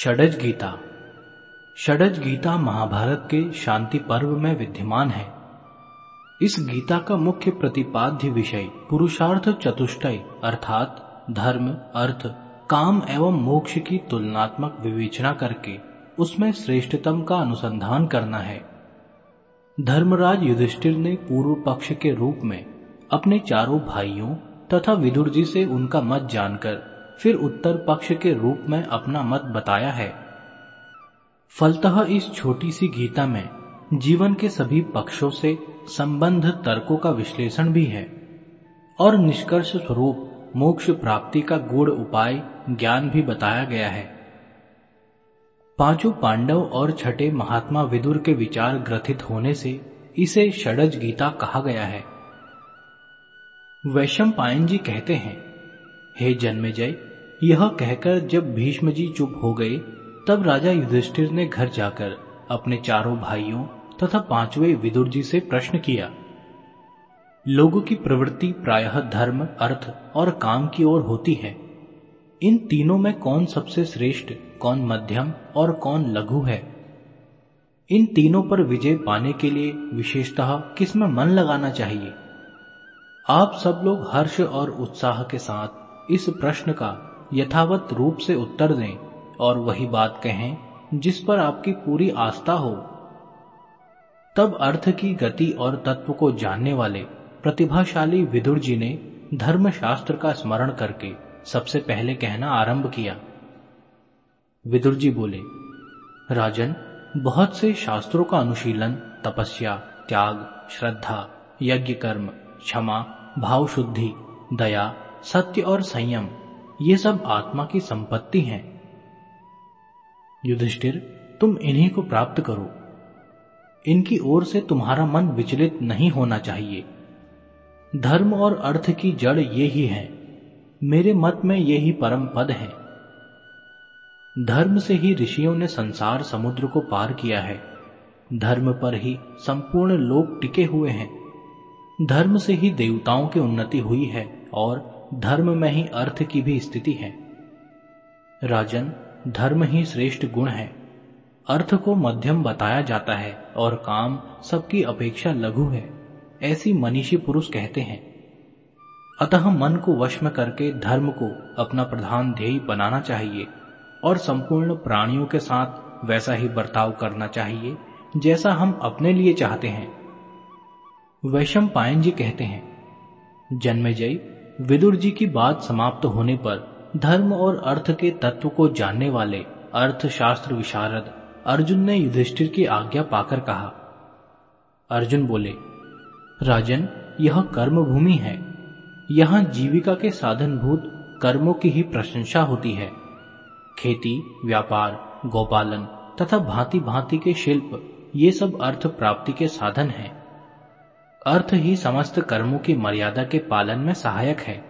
षडज गीता। षडज गीता महाभारत के शांति पर्व में विद्यमान है। इस गीता का मुख्य प्रतिपाद्य विषय पुरुषार्थ चतुष्टय, अर्थात धर्म, अर्थ, काम एवं मोक्ष की तुलनात्मक विवेचना करके उसमें श्रेष्ठतम का अनुसंधान करना है। धर्मराज युधिष्ठिर ने पूर्व पक्ष के रूप में अपने चारों भाइयों तथा विदुर जी से उनका मत जानकर फिर उत्तर पक्ष के रूप में अपना मत बताया है। फलतः इस छोटी सी गीता में जीवन के सभी पक्षों से संबंध तर्कों का विश्लेषण भी है और निष्कर्ष स्वरूप मोक्ष प्राप्ति का गूढ़ उपाय ज्ञान भी बताया गया है। पाँचों पांडव और छठे महात्मा विदुर के विचार ग्रथित होने से इसे षडज गीता कहा गया है। वैशम पायन जी कहते हैं हे जन्मेजय, यह कहकर जब भीष्म जी चुप हो गए, तब राजा युधिष्ठिर ने घर जाकर अपने चारों भाइयों तथा पाँचवें विदुर जी से प्रश्न किया। लोगों की प्रवृत्ति प्रायः धर्म, अर्थ और काम की ओर होती है। इन तीनों में कौन सबसे श्रेष्ठ, कौन मध्यम और कौन लघु है? इन तीनों पर विजय पाने के लिए विशेषतः किसमें मन लगाना चाहिए? आप सब लोग हर्ष और उत्साह के साथ इस प्रश्न का यथावत रूप से उत्तर दें और वही बात कहें, जिस पर आपकी पूरी आस्था हो। तब अर्थ की गति और तत्व को जानने वाले प्रतिभाशाली विदुर जी ने धर्मशास्त्र का स्मरण करके सबसे पहले कहना आरंभ किया। विदुर जी बोले, राजन, बहुत से शास्त्रों का अनुशीलन, तपस्या, त्याग, श्रद्धा, यज्ञ कर्म, क्षमा, भाव शुद्धि, दया सत्य और संयम, ये सब आत्मा की संपत्ति हैं। युधिष्ठिर, तुम इन्हीं को प्राप्त करो। इनकी ओर से तुम्हारा मन विचलित नहीं होना चाहिए। धर्म और अर्थ की जड़ ये ही है। मेरे मत में ये ही परम पद है। धर्म से ही ऋषियों ने संसार समुद्र को पार किया है। धर्म पर ही संपूर्ण लोक टिके हुए हैं। धर्म से ही देवताओं की उन्नति हुई है और धर्म में ही अर्थ की भी स्थिति है। राजन, धर्म ही श्रेष्ठ गुण है। अर्थ को मध्यम बताया जाता है और काम सबकी अपेक्षा लघु है, ऐसी मनीषी पुरुष कहते हैं। अतः मन को वश में करके धर्म को अपना प्रधान ध्येय बनाना चाहिए और संपूर्ण प्राणियों के साथ वैसा ही बर्ताव करना चाहिए जैसा हम अपने लिए चाहते हैं। वैशम पायन जी कहते हैं, जन्मेजय विदुर जी की बात समाप्त होने पर धर्म और अर्थ के तत्व को जानने वाले अर्थशास्त्र विशारद अर्जुन ने युधिष्ठिर की आज्ञा पाकर कहा। अर्जुन बोले, राजन, यह कर्म भूमि है। यहाँ जीविका के साधनभूत कर्मों की ही प्रशंसा होती है। खेती, व्यापार, गौपालन तथा भांति भांति के शिल्प, ये सब अर्थ प्राप्ति के साधन हैं। अर्थ ही समस्त कर्मों की मर्यादा के पालन में सहायक है।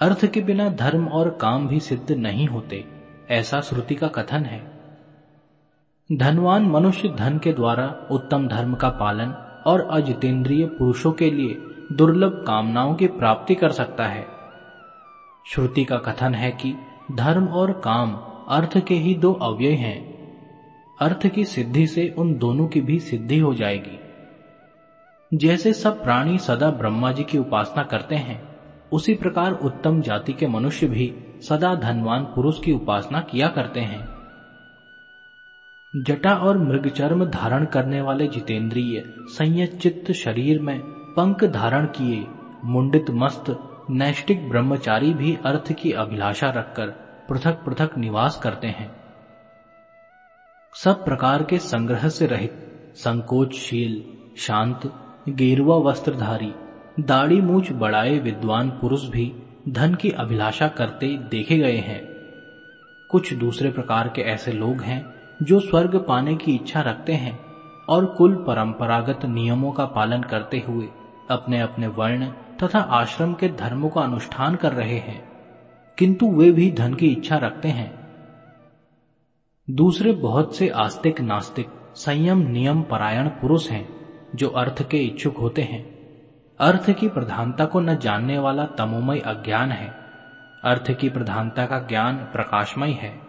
अर्थ के बिना धर्म और काम भी सिद्ध नहीं होते, ऐसा श्रुति का कथन है। धनवान मनुष्य धन के द्वारा उत्तम धर्म का पालन और अजितेंद्रिय पुरुषों के लिए दुर्लभ कामनाओं की प्राप्ति कर सकता है। श्रुति का कथन है कि धर्म और काम अर्थ के ही दो अव्यय हैं। अर्थ की सिद्धि से उन दोनों की भी सिद्धि हो जाएगी। जैसे सब प्राणी सदा ब्रह्मा जी की उपासना करते हैं, उसी प्रकार उत्तम जाति के मनुष्य भी सदा धनवान पुरुष की उपासना किया करते हैं। जटा और मृगचर्म धारण करने वाले जितेंद्रिय संयचित शरीर में पंख धारण किए, मुंडित मस्त नैष्टिक ब्रह्मचारी भी अर्थ की अभिलाषा रखकर पृथक पृथक निवास करते हैं। सब प्रकार के संग्रह से रहित संकोचशील, शांत गेरुआ वस्त्रधारी, दाढ़ी मूछ बढ़ाए विद्वान पुरुष भी धन की अभिलाषा करते देखे गए हैं। कुछ दूसरे प्रकार के ऐसे लोग हैं जो स्वर्ग पाने की इच्छा रखते हैं और कुल परंपरागत नियमों का पालन करते हुए अपने अपने वर्ण तथा आश्रम के धर्मों का अनुष्ठान कर रहे हैं, किंतु वे भी धन की इच्छा रखते हैं। दूसरे बहुत से आस्तिक नास्तिक संयम नियम परायण पुरुष हैं। जो अर्थ के इच्छुक होते हैं। अर्थ की प्रधानता को न जानने वाला तमोमय अज्ञान है। अर्थ की प्रधानता का ज्ञान प्रकाशमय है।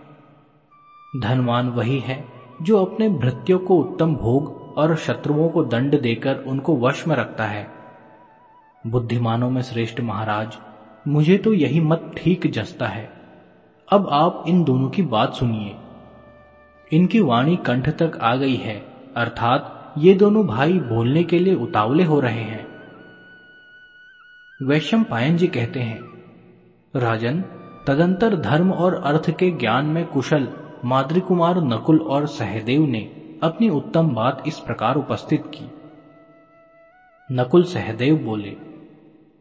धनवान वही है जो अपने भृत्यों को उत्तम भोग और शत्रुओं को दंड देकर उनको वश में रखता है। बुद्धिमानों में श्रेष्ठ महाराज, मुझे तो यही मत ठीक जसता है। अब आप इन दोनों की बात सुनिए। इनकी वाणी कंठ तक आ गई है, अर्थात ये दोनों भाई बोलने के लिए उतावले हो रहे हैं। वैश्यम पायन जी कहते हैं, राजन, तदंतर धर्म और अर्थ के ज्ञान में कुशल माद्री कुमार नकुल और सहदेव ने अपनी उत्तम बात इस प्रकार उपस्थित की। नकुल सहदेव बोले,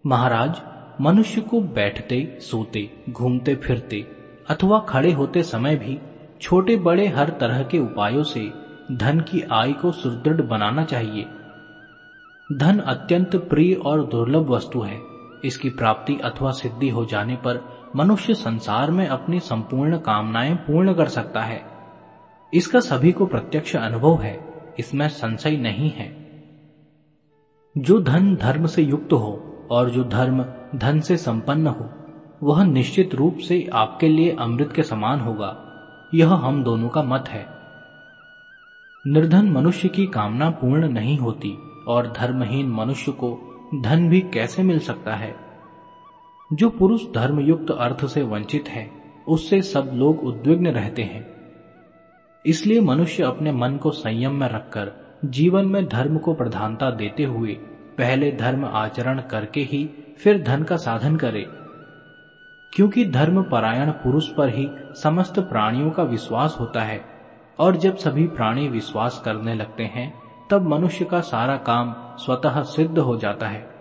महाराज, मनुष्य को बैठते, सोते, घूमते, फिरते अथवा खड़े होते समय भी छोटे बड़े हर तरह के उपायों से धन की आय को सुदृढ़ बनाना चाहिए। धन अत्यंत प्रिय और दुर्लभ वस्तु है। इसकी प्राप्ति अथवा सिद्धि हो जाने पर मनुष्य संसार में अपनी संपूर्ण कामनाएँ पूर्ण कर सकता है। इसका सभी को प्रत्यक्ष अनुभव है, इसमें संशय नहीं है। जो धन धर्म से युक्त हो और जो धर्म धन से संपन्न हो, वह निश्चित रूप से आपके लिए अमृत के समान होगा। यह हम दोनों का मत है। निर्धन मनुष्य की कामना पूर्ण नहीं होती और धर्महीन मनुष्य को धन भी कैसे मिल सकता है? जो पुरुष धर्मयुक्त अर्थ से वंचित है, उससे सब लोग उद्विग्न रहते हैं। इसलिए मनुष्य अपने मन को संयम में रखकर जीवन में धर्म को प्रधानता देते हुए पहले धर्म आचरण करके ही फिर धन का साधन करे। क्योंकि धर्म परायण पुरुष पर ही समस्त प्राणियों का विश्वास होता है। और जब सभी प्राणी विश्वास करने लगते हैं, तब मनुष्य का सारा काम स्वतः सिद्ध हो जाता है।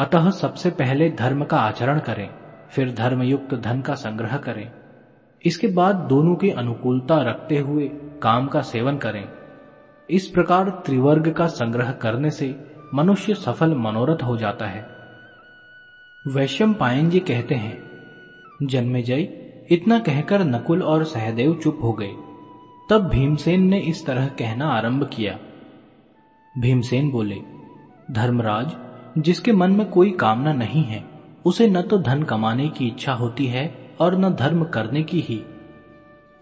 अतः सबसे पहले धर्म का आचरण करें, फिर धर्मयुक्त धन का संग्रह करें। इसके बाद दोनों की अनुकूलता रखते हुए काम का सेवन करें। इस प्रकार त्रिवर्ग का संग्रह करने से मनुष्य सफल मनोरथ हो जाता है। वैश्यम पायन जी कहते हैं जन्मेजय इतना कहकर नकुल और सहदेव चुप हो गए। तब भीमसेन ने इस तरह कहना आरंभ किया। भीमसेन बोले, धर्मराज, जिसके मन में कोई कामना नहीं है, उसे न तो धन कमाने की इच्छा होती है और न धर्म करने की ही।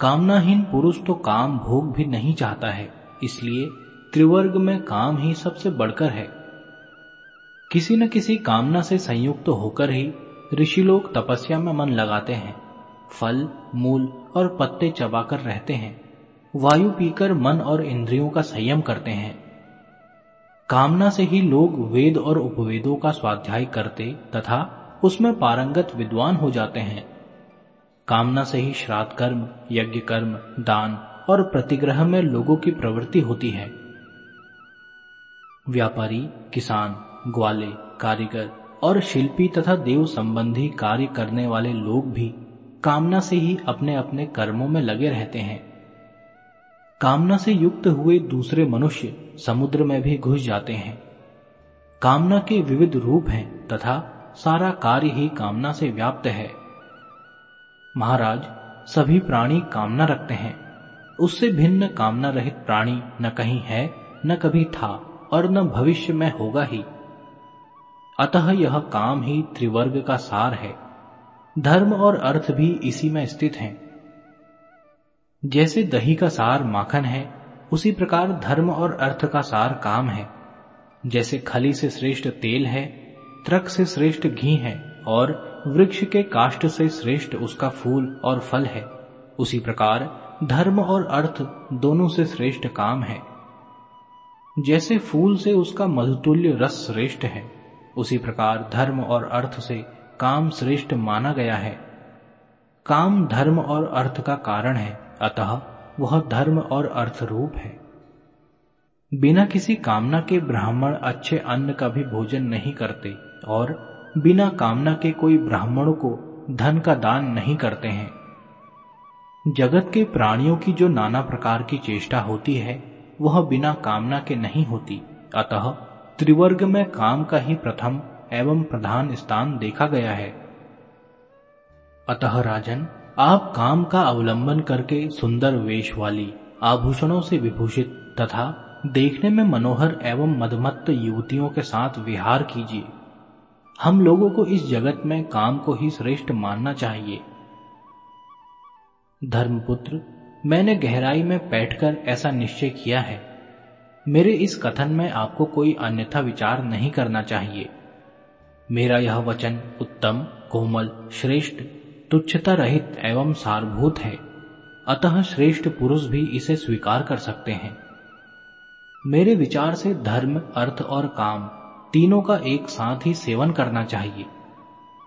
कामनाहीन पुरुष तो काम भोग भी नहीं चाहता है, इसलिए त्रिवर्ग में काम ही सबसे बढ़कर है। किसी न किसी कामना से संयुक्त तो होकर ही ऋषि लोग तपस्या में मन लगाते हैं, फल, मूल और पत्ते चबाकर रहते हैं। वायु पीकर मन और इंद्रियों का संयम करते हैं। कामना से ही लोग वेद और उपवेदों का स्वाध्याय करते तथा उसमें पारंगत विद्वान हो जाते हैं। कामना से ही श्राद्ध कर्म यज्ञ कर्म दान और प्रतिग्रह में लोगों की प्रवृत्ति होती है। व्यापारी, किसान, ग्वाले, कारीगर और शिल्पी तथा देव संबंधी कार्य करने वाले लोग भी कामना से ही अपने अपने कर्मों में लगे रहते हैं। कामना से युक्त हुए दूसरे मनुष्य समुद्र में भी घुस जाते हैं। कामना के विविध रूप हैं तथा सारा कार्य ही कामना से व्याप्त है। महाराज, सभी प्राणी कामना रखते हैं। उससे भिन्न कामना रहित प्राणी न कहीं है, न कभी था और न भविष्य में होगा ही। अतः यह काम ही त्रिवर्ग का सार है। धर्म और अर्थ भी इसी में स्थित हैं। जैसे दही का सार माखन है, उसी प्रकार धर्म और अर्थ का सार काम है। जैसे खली से श्रेष्ठ तेल है, त्रक से श्रेष्ठ घी है, और वृक्ष के काष्ट से श्रेष्ठ उसका फूल और फल है, उसी प्रकार धर्म और अर्थ दोनों से श्रेष्ठ काम है। जैसे फूल से उसका मधुतुल्य रस श्रेष्ठ है, उसी प्रकार धर्म और अर्थ से काम श्रेष्ठ माना गया है। काम धर्म और अर्थ का कारण है अतः वह धर्म और अर्थ रूप है। बिना किसी कामना के ब्राह्मण अच्छे अन्न का भी भोजन नहीं करते और बिना कामना के कोई ब्राह्मणों को धन का दान नहीं करते हैं। जगत के प्राणियों की जो नाना प्रकार की चेष्टा होती है, वह बिना कामना के नहीं होती। अतः त्रिवर्ग में काम का ही प्रथम एवं प्रधान स्थान देखा गया है। अतः राजन आप काम का अवलंबन करके सुंदर वेश वाली, आभूषणों से विभूषित तथा देखने में मनोहर एवं मदमत्त युवतियों के साथ विहार कीजिए। हम लोगों को इस जगत में काम को ही श्रेष्ठ मानना चाहिए। धर्मपुत्र, मैंने गहराई में बैठकर ऐसा निश्चय किया है। मेरे इस कथन में आपको कोई अन्यथा विचार नहीं करना चाहिए। मेरा यह वचन उत्तम, कोमल, श्रेष्ठ तुच्छता रहित एवं सारभूत है। अतः श्रेष्ठ पुरुष भी इसे स्वीकार कर सकते हैं। मेरे विचार से धर्म, अर्थ और काम तीनों का एक साथ ही सेवन करना चाहिए।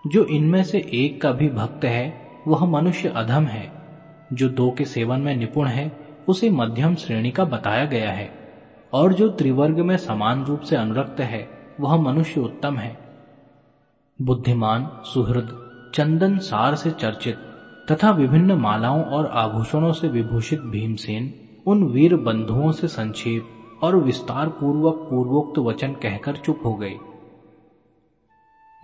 जो इनमें से एक का भी भक्त है, वह मनुष्य अधम है। जो दो के सेवन में निपुण है, उसे मध्यम श्रेणी का बताया गया है। और जो त्रिवर्ग में समान रूप से अनुरक्त है, वह मनुष्य उत्तम है। बुद्धिमान, सुहृद चंदन सार से चर्चित तथा विभिन्न मालाओं और आभूषणों से विभूषित भीमसेन उन वीर बंधुओं से संक्षेप और विस्तार पूर्वक पूर्वोक्त वचन कहकर चुप हो गए।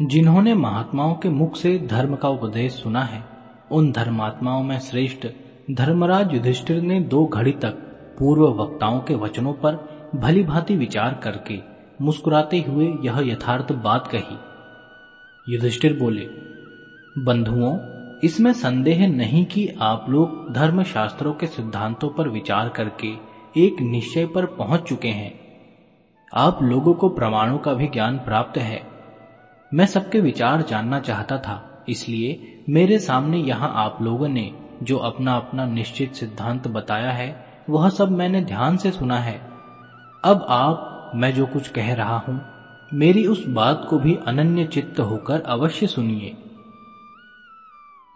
जिन्होंने महात्माओं के मुख से धर्म का उपदेश सुना है, उन धर्मात्माओं में श्रेष्ठ धर्मराज युधिष्ठिर ने दो घड़ी तक पूर्व वक्ताओं के वचनों पर भली भांति विचार करके मुस्कुराते हुए यह यथार्थ बात कही। युधिष्ठिर बोले बंधुओं, इसमें संदेह नहीं कि आप लोग धर्म शास्त्रों के सिद्धांतों पर विचार करके एक निश्चय पर पहुँच चुके हैं। आप लोगों को प्रमाणों का भी ज्ञान प्राप्त है। मैं सबके विचार जानना चाहता था, इसलिए मेरे सामने यहाँ आप लोगों ने जो अपना अपना निश्चित सिद्धांत बताया है, वह सब मैंने ध्यान से सुना है। अब आप, मैं जो कुछ कह रहा हूँ, मेरी उस बात को भी अनन्य चित्त होकर अवश्य सुनिए।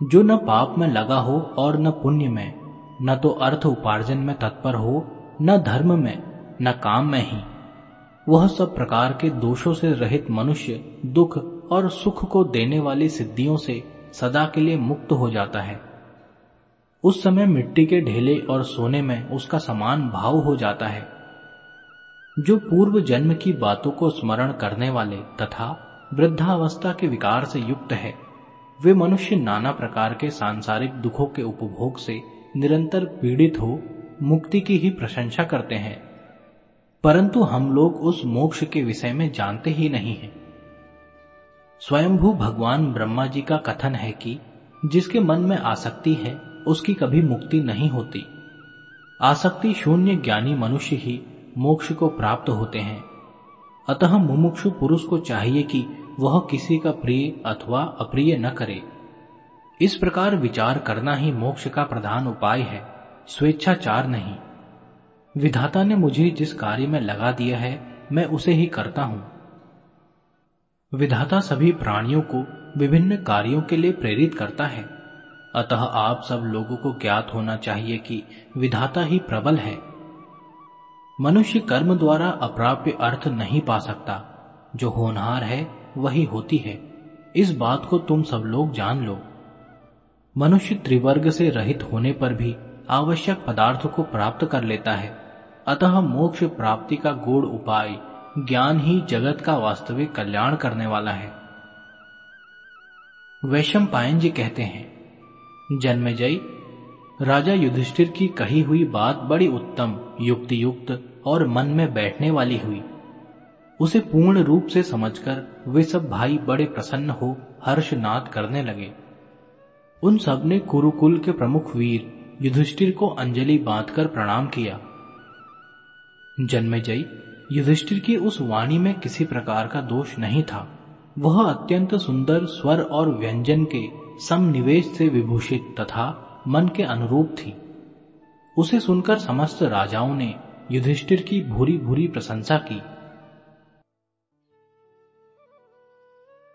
जो न पाप में लगा हो और न पुण्य में, न तो अर्थ उपार्जन में तत्पर हो, न धर्म में, न काम में ही। वह सब प्रकार के दोषों से रहित मनुष्य दुख और सुख को देने वाली सिद्धियों से सदा के लिए मुक्त हो जाता है। उस समय मिट्टी के ढेले और सोने में उसका समान भाव हो जाता है। जो पूर्व जन्म की बातों को स्मरण करने वाले तथा वृद्धावस्था के विकार से युक्त है वे मनुष्य नाना प्रकार के सांसारिक दुखों के उपभोग से निरंतर पीड़ित हो, मुक्ति की ही प्रशंसा करते हैं। परंतु हम लोग उस मोक्ष के विषय में जानते ही नहीं हैं। स्वयंभू भगवान ब्रह्मा जी का कथन है कि जिसके मन में आसक्ति है, उसकी कभी मुक्ति नहीं होती। आसक्ति शून्य ज्ञानी मनुष्य ही मोक्ष को प्राप्त होते हैं। अतः मुमुक्षु पुरुष को चाहिए कि वह किसी का प्रिय अथवा अप्रिय न करे। इस प्रकार विचार करना ही मोक्ष का प्रधान उपाय है स्वेच्छाचार नहीं। विधाता ने मुझे जिस कार्य में लगा दिया है, मैं उसे ही करता हूँ। विधाता सभी प्राणियों को विभिन्न कार्यों के लिए प्रेरित करता है। अतः आप सब लोगों को ज्ञात होना चाहिए कि विधाता ही प्रबल है। मनुष्य कर्म द्वारा अप्राप्य अर्थ नहीं पा सकता, जो होनहार है वही होती है। इस बात को तुम सब लोग जान लो। मनुष्य त्रिवर्ग से रहित होने पर भी आवश्यक पदार्थ को प्राप्त कर लेता है। अतः मोक्ष प्राप्ति का गूढ़ उपाय ज्ञान ही जगत का वास्तविक कल्याण करने वाला है। वैशम पायन जी कहते हैं, जन्मेजय, राजा युधिष्ठिर की कही हुई बात बड़ी उत्तम युक्ति युक्त और मन में बैठने वाली हुई। उसे पूर्ण रूप से समझकर वे सब भाई बड़े प्रसन्न हो हर्षनाद करने लगे। उन सबने कुरुकुल के प्रमुख वीर युधिष्ठिर को अंजलि बांधकर प्रणाम किया। जन्मेजय, युधिष्ठिर की उस वाणी में किसी प्रकार का दोष नहीं था। वह अत्यंत सुंदर स्वर और व्यंजन के समनिवेश से विभूषित तथा मन के अनुरूप थी। उसे सुनकर समस्त राजाओं ने युधिष्ठिर की भूरी भूरी प्रशंसा की।